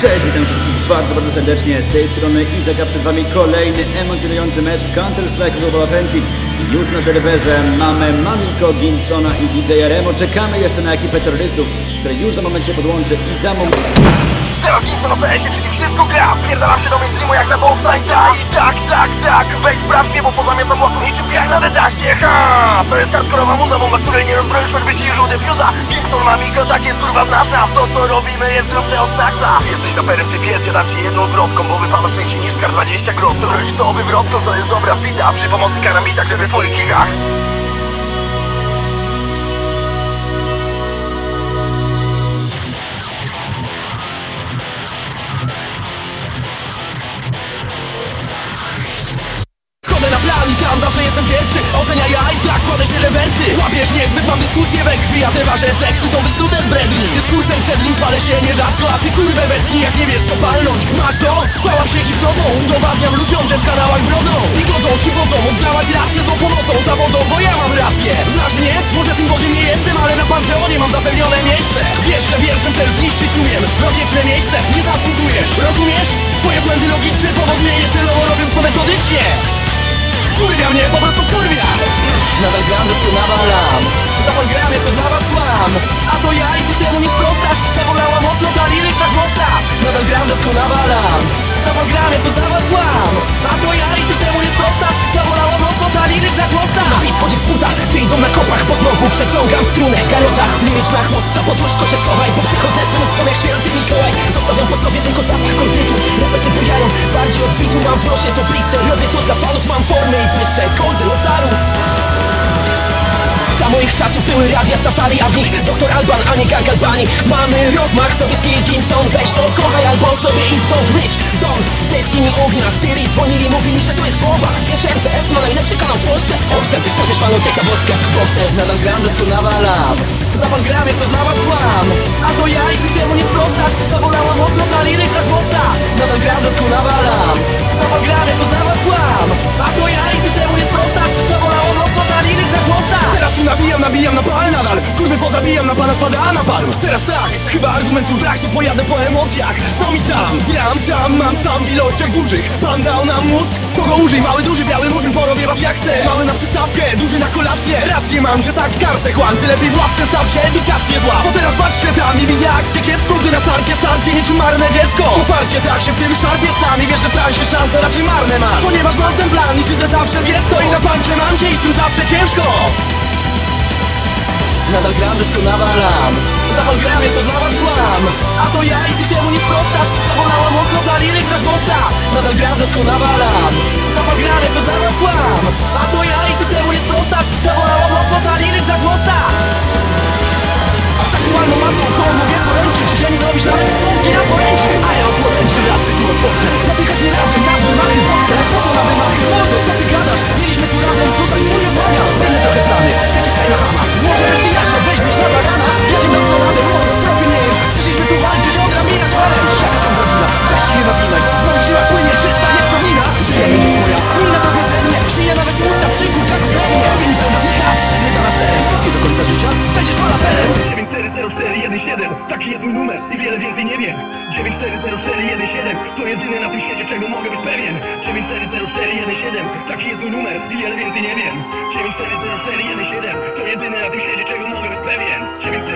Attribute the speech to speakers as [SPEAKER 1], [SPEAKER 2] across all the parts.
[SPEAKER 1] Cześć, witam wszystkich bardzo, bardzo serdecznie. Z tej strony Izaka, przed Wami kolejny emocjonujący mecz Counter-Strike Global Offensive. Już na serwerze mamy Mamiko, Ginsona i DJ Remo. Czekamy jeszcze na ekipę terrorystów, która już za moment się podłączy i za moment...
[SPEAKER 2] Teraz Kingston na PS-ie, czyli wszystko gra. Pierdalam się do mainstreamu jak na bossa i tak, tak, tak, tak. Weź sprawdź mnie, bo pozamiatam łapu niczym jak na dedaście Ha! To jest hardkorowa munda, bomba, której nie rozbroisz, choćby się już defuza Kingston ma mikro, tak jest kurwa nas To co robimy jest grubsze od Snacksa Jesteś na perem, ty pies, ja dam ci jedną zwrotką Bo wypada szczęście niż kar 20 grosz To to wywrotką, to jest dobra fita. Przy pomocy karambitach, żeby w twoich
[SPEAKER 3] Łapiesz niezbyt, mam dyskusję we krwi A te wasze teksty są wysnute z bredni. Dyskursem przed nim chwalę się nierzadko A ty kurwę wetknij jak nie wiesz co palnąć. Masz to? Pałam się hipnozą Udowadniam ludziom, że w kanałach brodzą. I godzą się wodzą, oddałaś rację z tą pomocą Zawodzą, bo ja mam rację. Znasz mnie? Może tym bogiem nie jestem, ale na Panteonie mam zapewnione miejsce. Wiesz, że wierszem też zniszczyć umiem Na miejsce nie zasługujesz. Rozumiesz? Twoje błędy logiczne powoduje je celowo robiąc to metodycznie. Wkurwia mnie, po prostu wkurwia. Nadal gram, że tu nawalam Zapal gramie, to dla was kłam A to ja i ty temu nie sprostasz Zabolała mocno ta liryczna chłosta Nadal gram, tu nawalam. Zapal gramie, to dla was kłam A to ja i ty temu nie sprostasz Zabolała mocno ta liryczna chłosta I wchodzi w buta, wyjdą na kopach Bo znowu przeciągam strunę. Garota, liryczna chłosta Pod łóżko się schowaj Bo przychodzę z tym jak święty Mikołaj. Zostawiam po sobie tylko zapach kordytu Rapy się bujają, bardziej odbitu Mam w nosie to blister. Robię to dla fanów, mam formę i błyszczę Gold Rosaru moich czasów były radia safari, a w nich doktor Alban, a nie gang Albanii Mamy rozmach, sowiecki Gimson Weź to kochaj albo sobie idź stąd. Rich Zone, zyski mi ognia Syrii dzwonili, mówili, że to jest bomba. Wiesz, MCS ma najlepszy kanał w Polsce. Owszem, coś panu ciekawostkę. Boxter, nadal gram, że tu nawalam. Zapal gramie, to dla was kłam. A to ja i ty temu nie sprostasz Zabolała mocno ta liryczna chłosta Nadal gram, że tu nawalam. Zapal gramie, to dla Kurwy pozabijam, na pana spada na palm Teraz tak, chyba argumentu brak To pojadę po emocjach, co mi tam? Gram tam, mam sam w ilościach dużych. Pan dał nam mózg, kogo użyj Mały, duży, biały murzyn, porobię was jak chcę Mały na przystawkę, duży na kolację. Rację mam, że tak karcę chłam Ty lepiej w ławce staw się, edukację zła. Bo teraz patrzę tam i widzę akcję kiepską Gdy na starcie starcie niczym marne dziecko. Uparcie tak się w tym szarpiesz sam I wiesz, że w transie szanse raczej marne masz Ponieważ mam ten plan i siedzę zawsze to I na pancie mam cię i z tym zawsze ciężko Nadal gram, tylko nawalam. Zapal gramie, to dla was kłam. A to ja i ty temu nie sprostasz Zabolała mocno ta liryczna chłosta Nadal gram, tylko nawalam. Zapal gramie, to dla was kłam. A to ja i ty temu nie sprostasz
[SPEAKER 4] i wiele więcej nie wiem 9400417 To jedyny na tym świecie czego mogę być pewien. 9400417 Taki jest mój numer. I wiele więcej nie wiem. 9400417 To jedyny na tym świecie czego mogę być pewien. 9400417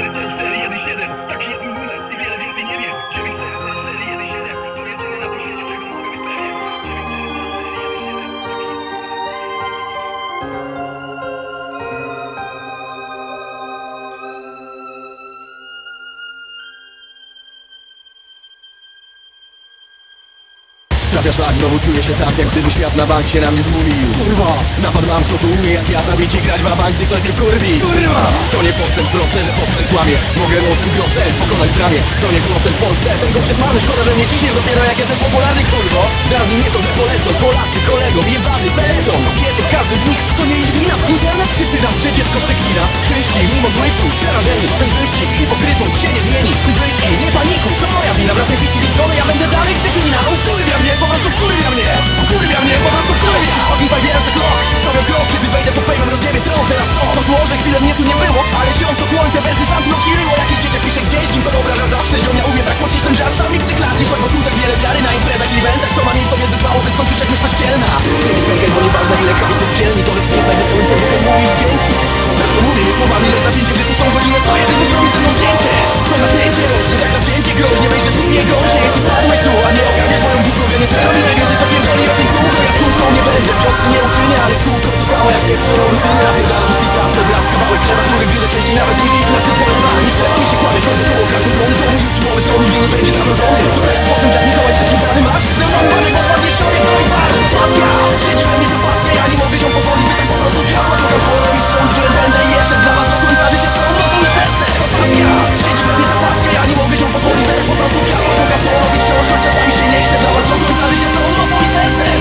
[SPEAKER 3] Trafia szlak, znowu czuję się tak, jak gdyby świat na bank się na mnie zmulił. Kurwa, napad mam, kto tu umie jak ja zabić i grać w bank, ktoś mnie wkurwi. Kurwa, to nie postęp proste, że postęp kłamie. Mogę ostry grotę pokonać w dramie. To nie postęp w Polsce, ten go przez mamy. Szkoda, że mnie ciśniesz dopiero jak jestem popularny, kurwo. Dawniej mnie to, że polecą Polacy, kolegom, jebany peleton. Kobiety, każdy z nich, to nie ich wina. Internet przypyna, że dziecko przeklina. Czyści, mimo złych przerażeni. Ten wyścig hipokrytów się nie zmieni. Ty wyjdź nie panikuj, to Bo tu tak wiele wiary na imprezach i eventach. Co ma mieć sobie zbyt mało, by skończyć jak To nie pękaj, bo nieważne ile kawisów w kielni To nie będę całym serduchem mówić dzięki Lecz to mówię nie słowami, lecz zacięcie Gdy szóstą godzinę stoję, też mi zrobić ze mną zdjęcie. To napięcie rośnie, tak zawzięcie grozi Nie wejdzie tu nie gorzej, jeśli padłeś tu A nie ogarniesz swoją główną nie to robi najwięcej co pierdoli o tym kółko Ja z kółką nie będę, wiosny nie uczynię Ale w kółko to samo jak pierwszą rutyny Napierdalam szpic rap, to brat, kawałek chleba Który gryzę częściej nawet niż na cypolowa Nie trzeba mi się kłamieć, tron, nigdy nie będzie zamrożony To jest sposób jak Mikołaj wszystkim plany masz panie, bo środzie, co i bardzo Pasja, siedzi we mnie to pasja Ja nie mogę się pozwolić, by tak po prostu zgasła To to robi wciąż, byłem, będę i jestem Dla was do końca życia z tą nocą i serce To pasja, siedzi we mnie ta pasja Ja nie mogę się pozwolić, by tak po prostu zgasła To to robi wciąż, choć czasami się nie chce Dla was do końca życia z tą nocą i sercem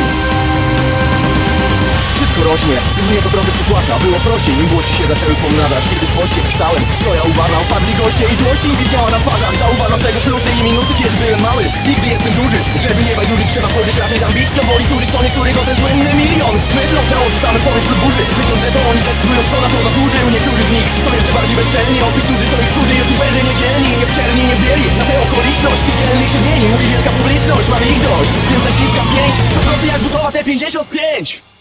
[SPEAKER 3] wszystko rośnie, już mnie to trochę przytłacza. Było prościej, głości się zaczęły pomnażać w poście pisałem, co ja uważam Wpadli goście i złości widniała na twarzach. Zauważam tego plusy i minusy, kiedy byłem mały. Nigdy jestem duży, żeby nie bajdurzyć Trzeba spojrzeć raczej z ambicją Boli tury, co niektórych o ten słynny milion. Mydlą te oczy samym sobie wśród burzy. Myślą, że to oni decydują, kto na to zasłużył. Niektórzy z nich są jeszcze bardziej bezczelni. Opis duży, co ich wkurzy Youtuberzy niedzielni, nie wczerni, nie bieli. Na tę okoliczność, tych dzielnych się zmieni. Mówi wielka publiczność, mam ich dość. Więc zaciskam pięść, co prosty jak budowa T55